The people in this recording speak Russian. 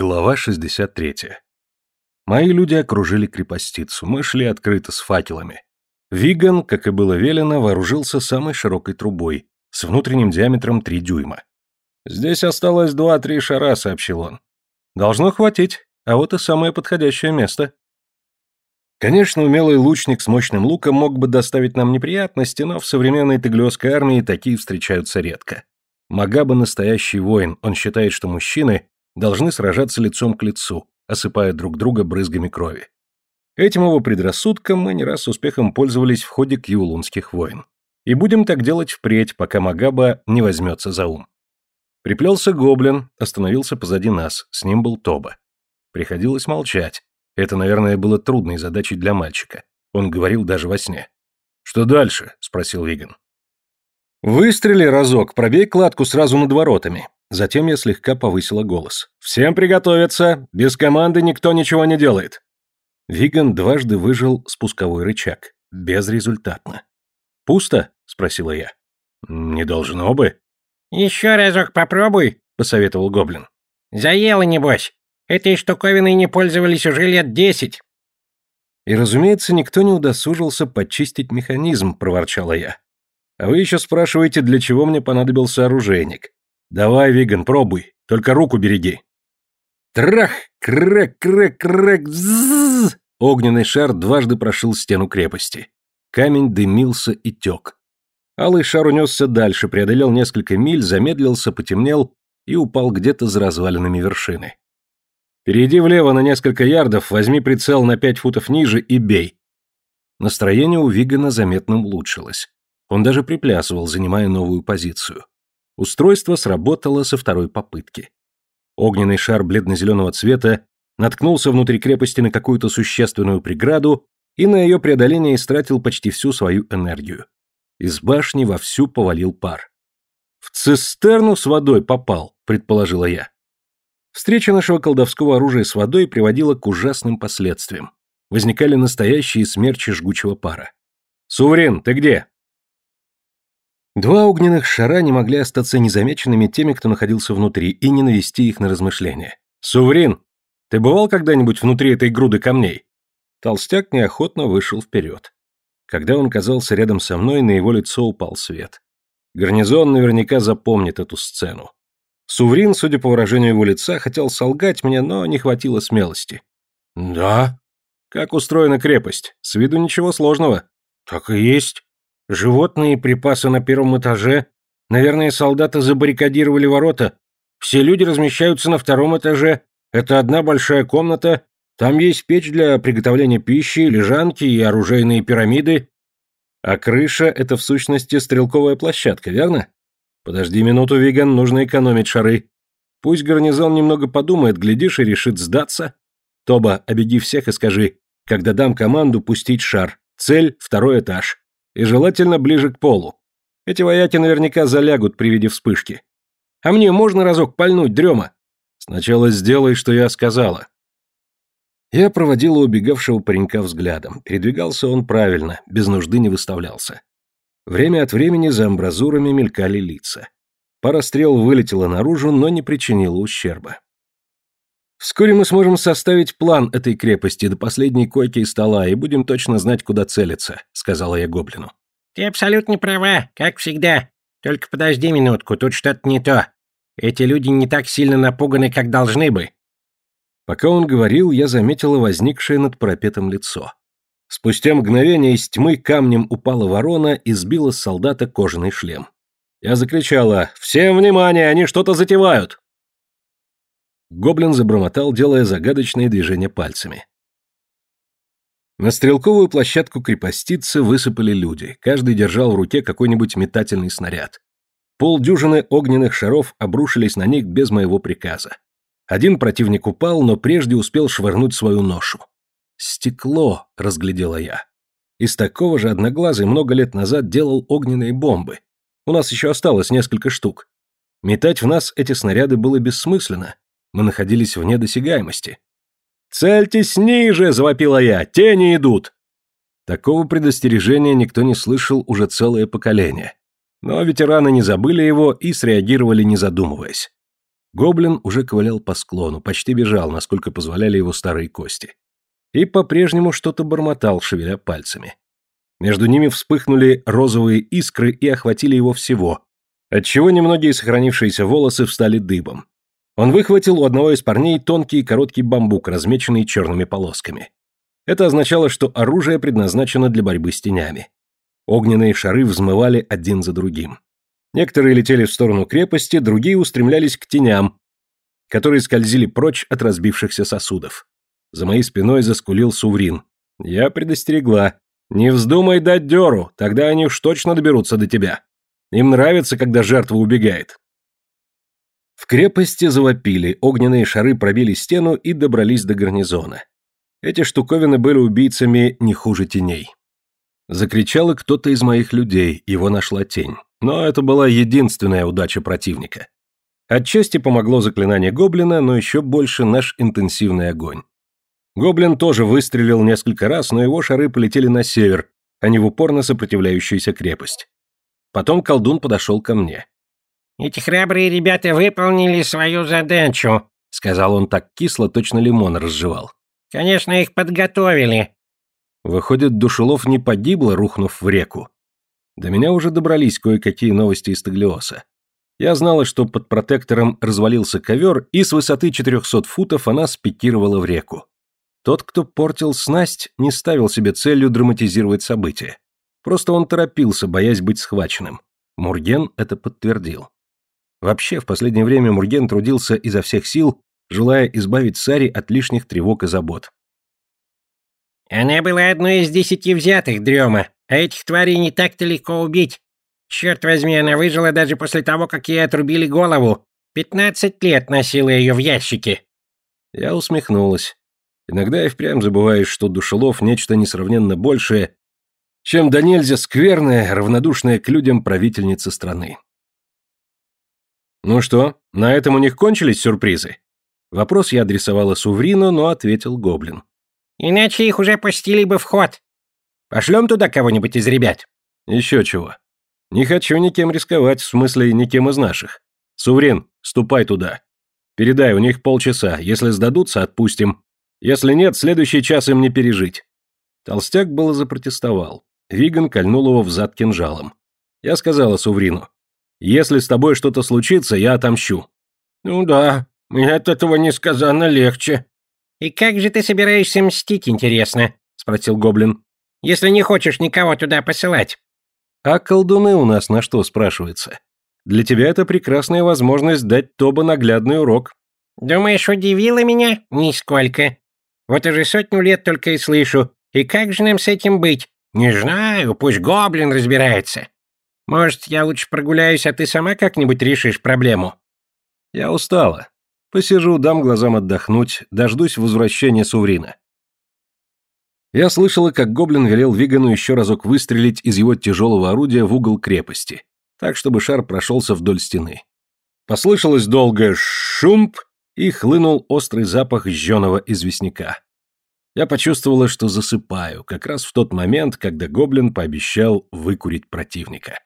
Глава 63. Мои люди окружили крепостицу, мы шли открыто с факелами. Виган, как и было велено, вооружился самой широкой трубой, с внутренним диаметром 3 дюйма. «Здесь осталось два-три шара», — сообщил он. «Должно хватить, а вот и самое подходящее место». Конечно, умелый лучник с мощным луком мог бы доставить нам неприятности, но в современной таглиосской армии такие встречаются редко. Магаба настоящий воин, он считает, что мужчины должны сражаться лицом к лицу, осыпая друг друга брызгами крови. Этим его предрассудком мы не раз с успехом пользовались в ходе кьюлунских войн. И будем так делать впредь, пока Магаба не возьмется за ум. Приплелся гоблин, остановился позади нас, с ним был Тоба. Приходилось молчать. Это, наверное, было трудной задачей для мальчика. Он говорил даже во сне. «Что дальше?» — спросил Виган. «Выстрели разок, пробей кладку сразу над воротами. Затем я слегка повысила голос. «Всем приготовиться! Без команды никто ничего не делает!» Виган дважды выжил спусковой рычаг. Безрезультатно. «Пусто?» — спросила я. «Не должно бы». «Еще разок попробуй», — посоветовал Гоблин. «Заело, небось. Этой штуковиной не пользовались уже лет десять». «И, разумеется, никто не удосужился почистить механизм», — проворчала я. «А вы еще спрашиваете, для чего мне понадобился оружейник. Давай, Виган, пробуй, только руку береги. Трах! Крэк, крэк, крэк, взззз! Огненный шар дважды прошил стену крепости. Камень дымился и тек. Алый шар унесся дальше, преодолел несколько миль, замедлился, потемнел и упал где-то за развалинами вершины. «Перейди влево на несколько ярдов, возьми прицел на пять футов ниже и бей». Настроение у Вигана заметно улучшилось. Он даже приплясывал, занимая новую позицию. Устройство сработало со второй попытки. Огненный шар бледно-зеленого цвета наткнулся внутри крепости на какую-то существенную преграду и на ее преодоление истратил почти всю свою энергию. Из башни вовсю повалил пар. «В цистерну с водой попал», — предположила я. Встреча нашего колдовского оружия с водой приводила к ужасным последствиям. Возникали настоящие смерчи жгучего пара. «Суврин, ты где?» Два огненных шара не могли остаться незамеченными теми, кто находился внутри, и не навести их на размышления. «Суврин, ты бывал когда-нибудь внутри этой груды камней?» Толстяк неохотно вышел вперед. Когда он казался рядом со мной, на его лицо упал свет. Гарнизон наверняка запомнит эту сцену. Суврин, судя по выражению его лица, хотел солгать мне, но не хватило смелости. «Да». «Как устроена крепость? С виду ничего сложного». «Так и есть. Животные и припасы на первом этаже. Наверное, солдаты забаррикадировали ворота. Все люди размещаются на втором этаже. Это одна большая комната. Там есть печь для приготовления пищи, лежанки и оружейные пирамиды. А крыша — это в сущности стрелковая площадка, верно? Подожди минуту, Виган, нужно экономить шары. Пусть гарнизон немного подумает, глядишь, и решит сдаться. Тоба, обеди всех и скажи, когда дам команду пустить шар. Цель — второй этаж и желательно ближе к полу. Эти вояки наверняка залягут при виде вспышки. А мне можно разок пальнуть, дрема? Сначала сделай, что я сказала. Я проводила убегавшего паренька взглядом. Передвигался он правильно, без нужды не выставлялся. Время от времени за амбразурами мелькали лица. Пара стрел вылетела наружу, но не причинила ущерба. Вскоре мы сможем составить план этой крепости до последней койки и стола и будем точно знать, куда целиться», — сказала я гоблину. «Ты абсолютно права, как всегда. Только подожди минутку, тут что-то не то. Эти люди не так сильно напуганы, как должны бы». Пока он говорил, я заметила возникшее над парапетом лицо. Спустя мгновение из тьмы камнем упала ворона и сбила с солдата кожаный шлем. Я закричала «Всем внимание, они что-то затевают!» Гоблин забормотал, делая загадочные движения пальцами. На стрелковую площадку крепостицы высыпали люди, каждый держал в руке какой-нибудь метательный снаряд. Полдюжины огненных шаров обрушились на них без моего приказа. Один противник упал, но прежде успел швырнуть свою ношу. «Стекло», — разглядела я. Из такого же одноглазый много лет назад делал огненные бомбы. У нас еще осталось несколько штук. Метать в нас эти снаряды было бессмысленно, мы находились вне досягаемости. «Цельтесь ниже!» — завопила я. «Тени идут!» Такого предостережения никто не слышал уже целое поколение. Но ветераны не забыли его и среагировали, не задумываясь. Гоблин уже ковылял по склону, почти бежал, насколько позволяли его старые кости. И по-прежнему что-то бормотал, шевеля пальцами. Между ними вспыхнули розовые искры и охватили его всего, отчего немногие сохранившиеся волосы встали дыбом. Он выхватил у одного из парней тонкий и короткий бамбук, размеченный черными полосками. Это означало, что оружие предназначено для борьбы с тенями. Огненные шары взмывали один за другим. Некоторые летели в сторону крепости, другие устремлялись к теням, которые скользили прочь от разбившихся сосудов. За моей спиной заскулил Суврин. Я предостерегла. «Не вздумай дать дёру, тогда они уж точно доберутся до тебя. Им нравится, когда жертва убегает». В крепости завопили, огненные шары пробили стену и добрались до гарнизона. Эти штуковины были убийцами не хуже теней. Закричал кто-то из моих людей, его нашла тень. Но это была единственная удача противника. Отчасти помогло заклинание гоблина, но еще больше наш интенсивный огонь. Гоблин тоже выстрелил несколько раз, но его шары полетели на север, а не в упорно сопротивляющуюся крепость. Потом колдун подошел ко мне. «Эти храбрые ребята выполнили свою задачу», — сказал он так кисло, точно лимон разжевал. «Конечно, их подготовили». Выходит, Душелов не погибла, рухнув в реку. До меня уже добрались кое-какие новости из Таглиоса. Я знала, что под протектором развалился ковер, и с высоты 400 футов она спикировала в реку. Тот, кто портил снасть, не ставил себе целью драматизировать события. Просто он торопился, боясь быть схваченным. Мурген это подтвердил. Вообще, в последнее время Мурген трудился изо всех сил, желая избавить Сари от лишних тревог и забот. «Она была одной из десяти взятых, Дрема», а этих тварей не так-то легко убить. Черт возьми, она выжила даже после того, как ей отрубили голову. Пятнадцать лет носила ее в ящике. Я усмехнулась. Иногда и впрямь забываешь, что душелов нечто несравненно большее, чем до нельзя скверная, равнодушная к людям правительница страны. «Ну что, на этом у них кончились сюрпризы?» Вопрос я адресовала Суврину, но ответил Гоблин. «Иначе их уже пустили бы в ход. Пошлем туда кого-нибудь из ребят?» «Еще чего. Не хочу никем рисковать, в смысле, никем из наших. Суврин, ступай туда. Передай, у них полчаса. Если сдадутся, отпустим. Если нет, следующий час им не пережить». Толстяк было запротестовал. Виган кольнул его в зад кинжалом. Я сказала Суврину, «Если с тобой что-то случится, я отомщу». «Ну да, мне от этого несказанно легче». «И как же ты собираешься мстить, интересно?» — спросил Гоблин если не хочешь никого туда посылать». «А колдуны у нас на что?» – спрашивается. «Для тебя это прекрасная возможность дать Тоба наглядный урок». «Думаешь, удивило меня? Нисколько. Вот уже сотню лет только и слышу. И как же нам с этим быть? Не знаю, пусть гоблин разбирается. Может, я лучше прогуляюсь, а ты сама как-нибудь решишь проблему?» «Я устала. Посижу, дам глазам отдохнуть, дождусь возвращения Суврина. Я слышала, как гоблин велел Вигану еще разок выстрелить из его тяжелого орудия в угол крепости, так, чтобы шар прошелся вдоль стены. Послышалось долгое «шумп», и хлынул острый запах жженого известняка. Я почувствовала, что засыпаю, как раз в тот момент, когда гоблин пообещал выкурить противника.